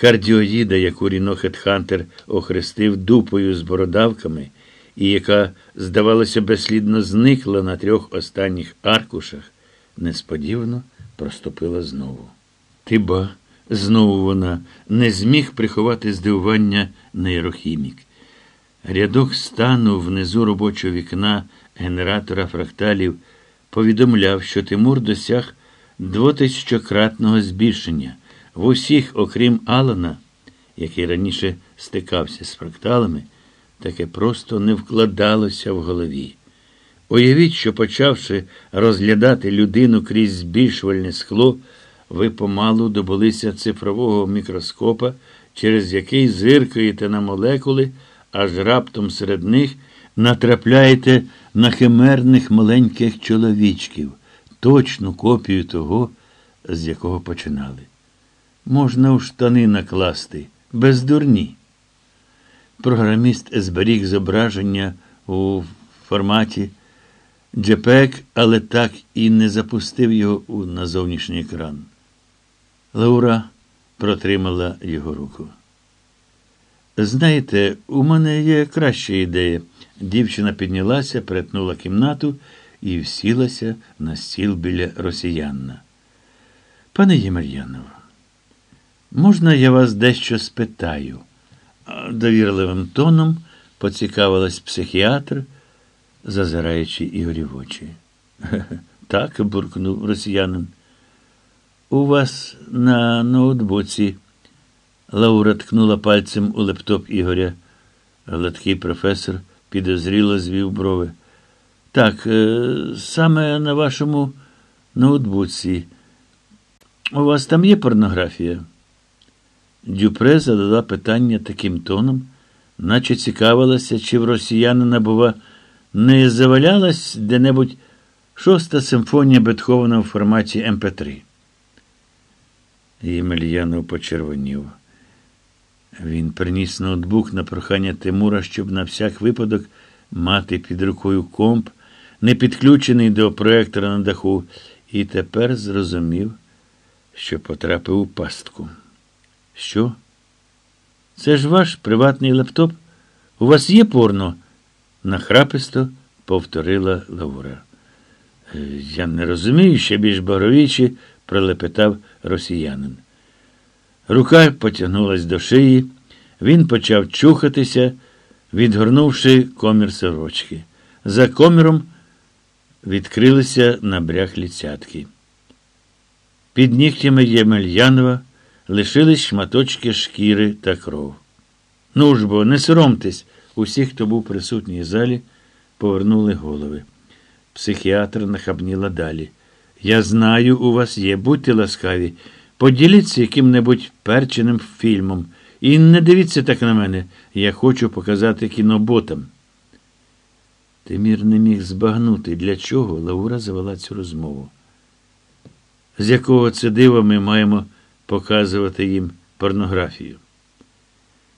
кардіоїда, яку Ріно Хетхантер охрестив дупою з бородавками, і яка, здавалося, безслідно зникла на трьох останніх аркушах, несподівано проступила знову. Ти ба, знову вона не зміг приховати здивування нейрохімік. Рядок стану внизу робочого вікна генератора фракталів повідомляв, що Тимур досяг двотисячократного збільшення в усіх, окрім Алана, який раніше стикався з фракталами, таке просто не вкладалося в голові. Уявіть, що, почавши розглядати людину крізь збільшувальне скло, ви помалу добулися цифрового мікроскопа, через який зиркаєте на молекули, аж раптом серед них натрапляєте на химерних маленьких чоловічків, точну копію того, з якого починали. Можна у штани накласти, без дурні. Програміст зберіг зображення у форматі JPEG, але так і не запустив його на зовнішній екран. Лаура протримала його руку. Знаєте, у мене є краща ідея. Дівчина піднялася, перетнула кімнату і всілася на стіл біля росіянна. Пане Ємельянов, можна я вас дещо спитаю? довірливим тоном поцікавилась психіатр, зазираючи Ігорі в очі. Так, буркнув росіянин. У вас на ноутбуці. Лаура ткнула пальцем у лептоп Ігоря. Гладкий професор підозріло звів брови. Так, е, саме на вашому ноутбуці. У вас там є порнографія? Дюпре задала питання таким тоном, наче цікавилася, чи в росіянина, бува, не завалялась де-небудь шоста симфонія Бетховена в форматі МП3. Ємельянов почервонів. Він приніс ноутбук на прохання Тимура, щоб на всяк випадок мати під рукою комп, не підключений до проектора на даху, і тепер зрозумів, що потрапив у пастку. Що? Це ж ваш приватний лептоп? У вас є порно? нахраписто повторила Лаура. «Е, Я не розумію, ще більш боровічі, пролепетав росіянин. Рука потягнулась до шиї, він почав чухатися, відгорнувши комір сорочки. За коміром відкрилися набряхлі цятки. Під нігтями Ємельянова лишились шматочки шкіри та кров. Ну ж бо, не соромтесь, усі, хто був присутній в залі, повернули голови. Психіатр нахабніла далі. Я знаю, у вас є, будьте ласкаві, поділіться яким-небудь перченим фільмом. І не дивіться так на мене. Я хочу показати кіно ботам. Тимір не міг збагнути, для чого Лаура завела цю розмову. З якого це дива ми маємо показувати їм порнографію.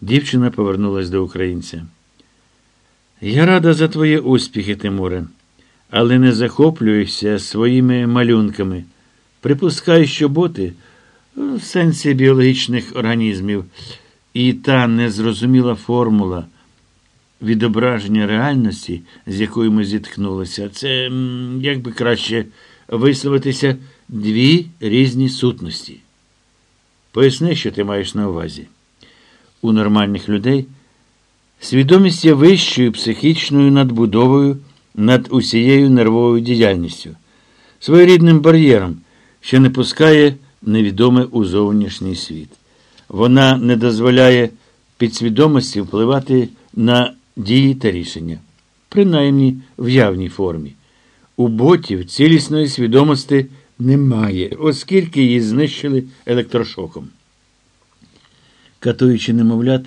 Дівчина повернулась до українця. Я рада за твої успіхи, Тимуре, але не захоплююся своїми малюнками. Припускаю, що боти в сенсі біологічних організмів і та незрозуміла формула відображення реальності, з якою ми зіткнулися, це, як би краще висловитися, дві різні сутності. Поясни, що ти маєш на увазі. У нормальних людей свідомість є вищою психічною надбудовою над усією нервовою діяльністю, своєрідним бар'єром, що не пускає невідоме у зовнішній світ. Вона не дозволяє підсвідомості впливати на дії та рішення, принаймні в явній формі. У ботів цілісної свідомості немає, оскільки її знищили електрошоком. Катуючи немовлят,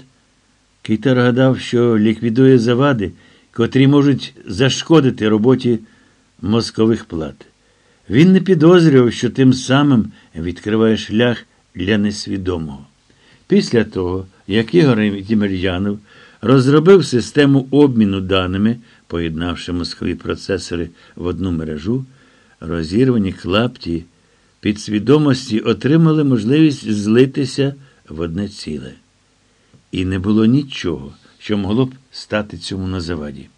Кейтар гадав, що ліквідує завади, котрі можуть зашкодити роботі мозкових плат. Він не підозрював, що тим самим відкриває шлях для несвідомого. Після того, як Ігор Ємельянов розробив систему обміну даними, поєднавши мозкові процесори в одну мережу, розірвані клапті підсвідомості отримали можливість злитися в одне ціле. І не було нічого, що могло б стати цьому на заваді.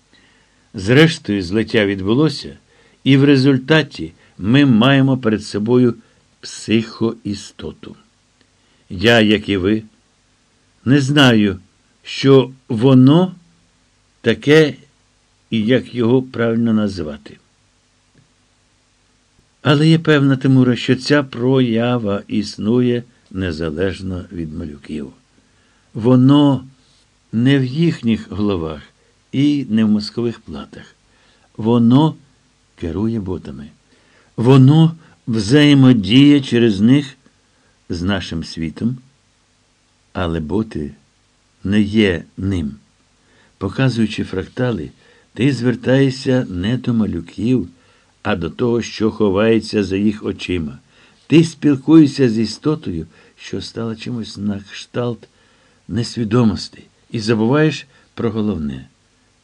Зрештою, злиття відбулося, і в результаті ми маємо перед собою психоістоту. Я, як і ви, не знаю, що воно таке і як його правильно назвати. Але є певна Тимура, що ця проява існує незалежно від малюків. Воно не в їхніх головах і не в мозкових платах. Воно керує ботами. Воно взаємодіє через них з нашим світом, але боти не є ним. Показуючи фрактали, ти звертаєшся не до малюків, а до того, що ховається за їх очима. Ти спілкуєшся з істотою, що стала чимось на кшталт несвідомості, і забуваєш про головне.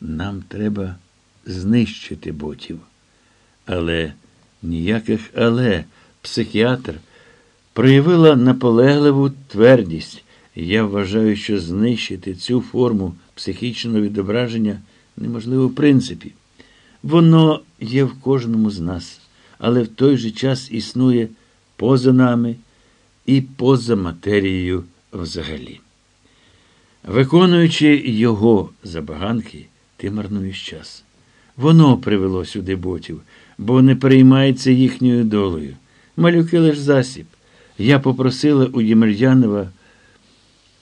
Нам треба знищити ботів. Але ніяких але психіатр проявила наполегливу твердість. Я вважаю, що знищити цю форму психічного відображення неможливо в принципі. Воно є в кожному з нас, але в той же час існує поза нами і поза матерією взагалі. Виконуючи його забаганки, ти марнуєш час. Воно привело сюди ботів, бо не переймається їхньою долею. Малюки лиш засіб. Я попросила у Ємельянова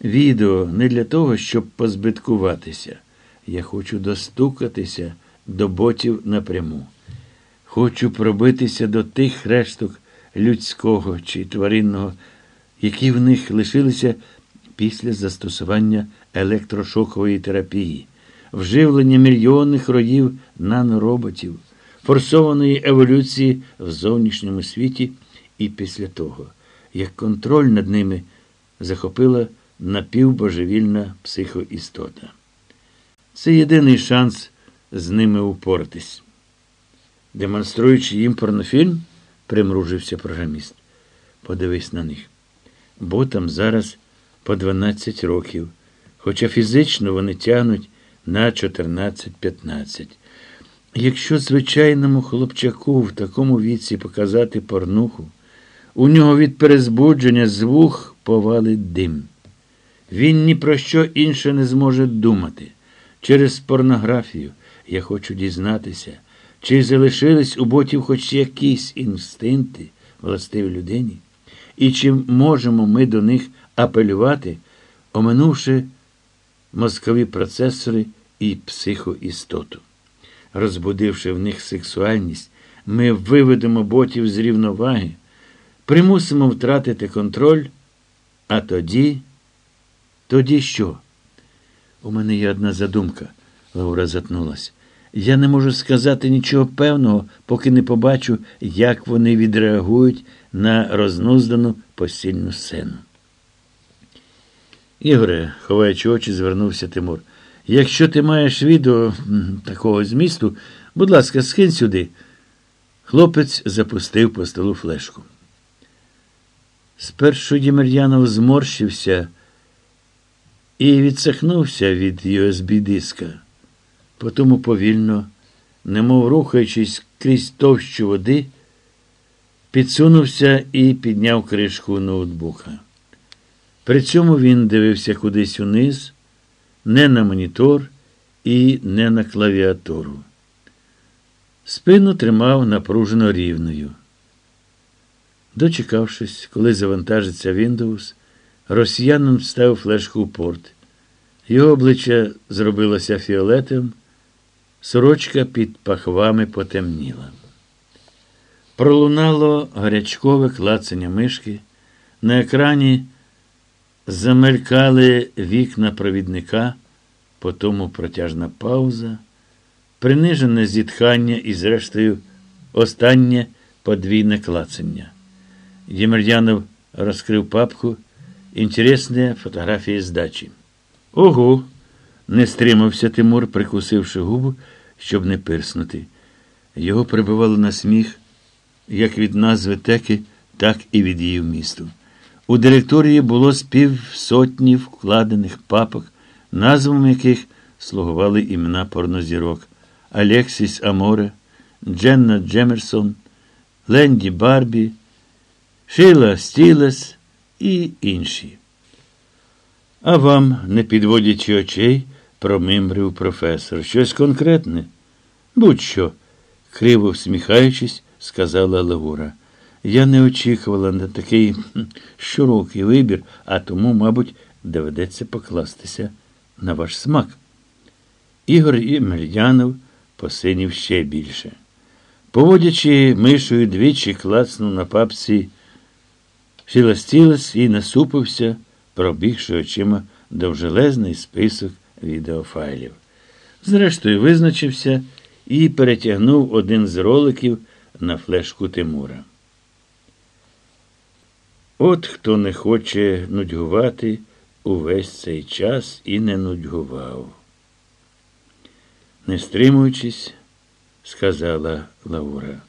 відео не для того, щоб позбиткуватися. Я хочу достукатися до ботів напряму. Хочу пробитися до тих решток людського чи тваринного, які в них лишилися після застосування електрошокової терапії, вживлення мільйонних роїв нанороботів, форсованої еволюції в зовнішньому світі і після того, як контроль над ними захопила напівбожевільна психоістота. Це єдиний шанс з ними упоратись. Демонструючи їм порнофільм, примружився програміст. Подивись на них. Ботам зараз по 12 років, хоча фізично вони тягнуть на 14-15. Якщо звичайному хлопчаку в такому віці показати порнуху, у нього від перезбудження з вух повалить дим. Він ні про що інше не зможе думати. Через порнографію я хочу дізнатися, чи залишились у ботів хоч якісь інстинкти властиві людині, і чи можемо ми до них апелювати, оминувши мозкові процесори і психоістоту. Розбудивши в них сексуальність, ми виведемо ботів з рівноваги, примусимо втратити контроль, а тоді, тоді що? У мене є одна задумка, Лаура затнулась. Я не можу сказати нічого певного, поки не побачу, як вони відреагують на рознуздану постільну сцену. Ігоре, ховаючи очі, звернувся Тимур. Якщо ти маєш відео такого змісту, будь ласка, скинь сюди. Хлопець запустив по столу флешку. Спершу Ємельянов зморщився і відсахнувся від USB диска. Потому повільно, немов рухаючись крізь товщу води, підсунувся і підняв кришку ноутбука. При цьому він дивився кудись униз, не на монітор і не на клавіатуру. Спину тримав напружено рівною. Дочекавшись, коли завантажиться Windows, росіянин вставив флешку у порт. Його обличчя зробилося фіолетовим, сорочка під пахвами потемніла. Пролунало гарячкове клацання мишки. На екрані замелькали вікна провідника, потому протяжна пауза, принижене зітхання і, зрештою, останнє подвійне клацання. Ємельянов розкрив папку інтересні фотографії з дачі. Ого! не стримався Тимур, прикусивши губу, щоб не пирснути. Його прибивало на сміх як від назви теки, так і від її вмісту. У директорії було з півсотні вкладених папок, назвами яких слугували імена порнозірок Алексіс Аморе, Дженна Джемерсон, Ленді Барбі, Шила Стілес і інші. А вам, не підводячи очей, промимрив професор. Щось конкретне? Будь-що, криво всміхаючись, сказала Лаура. Я не очікувала на такий широкий вибір, а тому, мабуть, доведеться покластися на ваш смак. Ігор Ємельянов посинів ще більше. Поводячи мишою двічі клацнув на папці Філастілес і насупився, пробігши очима довжелезний список відеофайлів. Зрештою, визначився і перетягнув один з роликів на флешку Тимура. От хто не хоче нудьгувати увесь цей час і не нудьгував. Не стримуючись, сказала Лаура.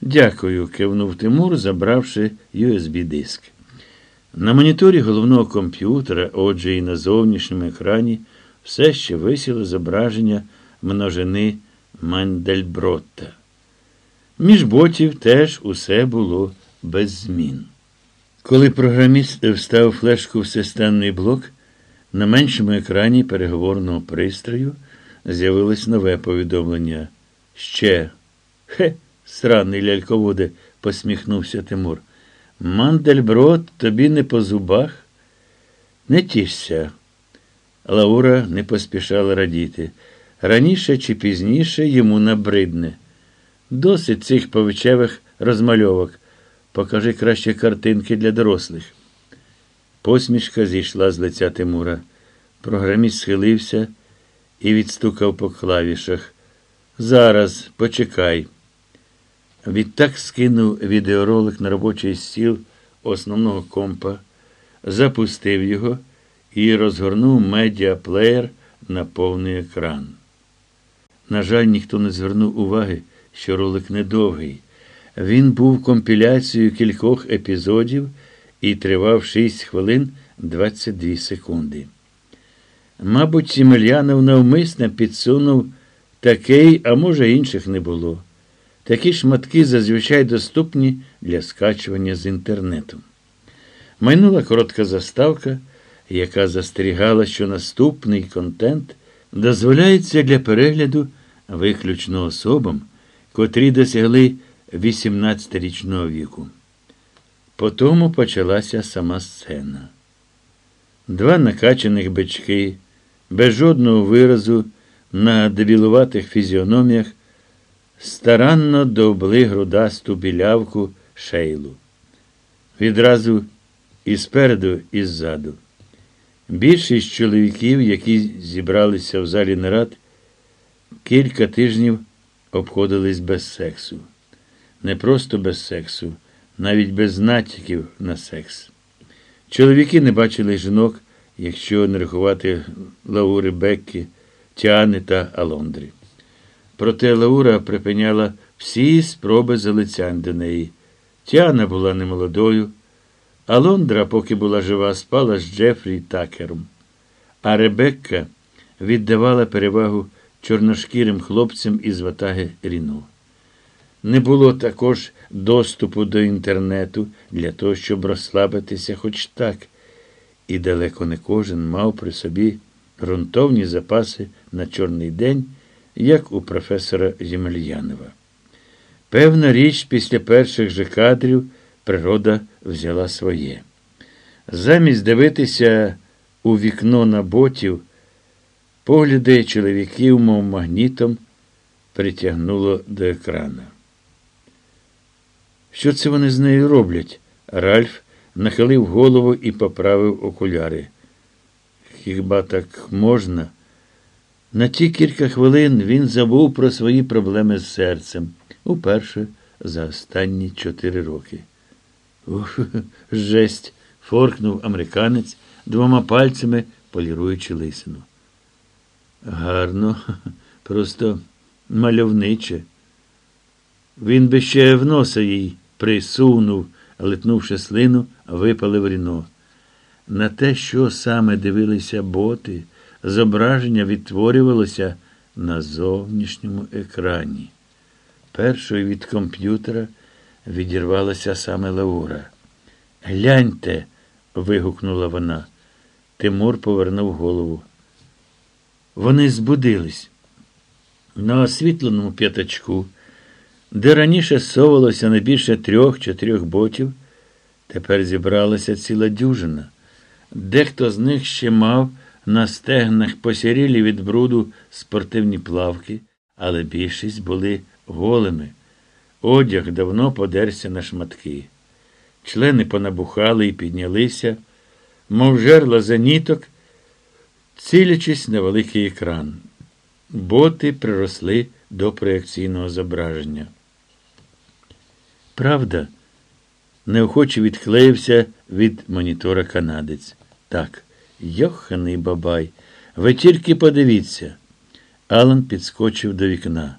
Дякую, кивнув Тимур, забравши USB-диск. На моніторі головного комп'ютера, отже, і на зовнішньому екрані, все ще висіло зображення множини Мандельбротта. Між ботів теж усе було без змін. Коли програміст встав флешку в системний блок, на меншому екрані переговорного пристрою з'явилось нове повідомлення. Ще. Хе, сраний ляльководе, посміхнувся Тимур. Мандельброд тобі не по зубах? Не тішся. Лаура не поспішала радіти. Раніше чи пізніше йому набридне. Досить цих повичевих розмальовок. Покажи краще картинки для дорослих. Посмішка зійшла з лиця Тимура. Програміст схилився і відстукав по клавішах. Зараз, почекай. Відтак скинув відеоролик на робочий стіл основного компа, запустив його і розгорнув медіаплеєр на повний екран. На жаль, ніхто не звернув уваги, що ролик недовгий. Він був компіляцією кількох епізодів і тривав 6 хвилин 22 секунди. Мабуть, Сімельянов навмисно підсунув такий, а може, інших не було. Такі шматки зазвичай доступні для скачування з інтернету. Майнула коротка заставка, яка застерігала, що наступний контент дозволяється для перегляду виключно особам, котрі досягли 18-річного віку. Потому почалася сама сцена. Два накачаних бички, без жодного виразу на дебілуватих фізіономіях, старанно довбли грудасту білявку шейлу. Відразу і спереду, і ззаду. Більшість чоловіків, які зібралися в залі нарад, кілька тижнів обходились без сексу. Не просто без сексу, навіть без натяків на секс. Чоловіки не бачили жінок, якщо не рахувати Лаури Беккі, Тіани та Алондри. Проте Лаура припиняла всі спроби залицянь до неї. Тіана була немолодою, а Лондра, поки була жива, спала з Джефрі Такером. А Ребекка віддавала перевагу чорношкірим хлопцям із ватаги Ріно. Не було також доступу до інтернету для того, щоб розслабитися хоч так, і далеко не кожен мав при собі ґрунтовні запаси на чорний день, як у професора Ємельянова. Певна річ, після перших же кадрів природа взяла своє. Замість дивитися у вікно на ботів, погляди чоловіків, мов магнітом, притягнуло до екрана. Що це вони з нею роблять? Ральф нахилив голову і поправив окуляри. Хіба так можна? На ті кілька хвилин він забув про свої проблеми з серцем уперше за останні чотири роки. Ух, жесть. форкнув американець, двома пальцями поліруючи лисину. Гарно, просто мальовниче. Він би ще в носа їй присунув, литнувши слину, випалив Ріно. На те, що саме дивилися боти, зображення відтворювалося на зовнішньому екрані. Першою від комп'ютера відірвалася саме Лаура. Гляньте. вигукнула вона. Тимур повернув голову. Вони збудились. На освітленому п'ятачку, де раніше совалося не більше трьох-чотирьох ботів, тепер зібралася ціла дюжина. Дехто з них ще мав на стегнах посірілі від бруду спортивні плавки, але більшість були голими. Одяг давно подерся на шматки. Члени понабухали і піднялися, мов жерла зеніток, цілячись на великий екран. Боти приросли до проекційного зображення. Правда, неохоче відклеївся від монітора канадець. Так, йоханий бабай, ви тільки подивіться. Алан підскочив до вікна.